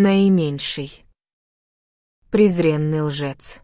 наименьший. Презренный лжец.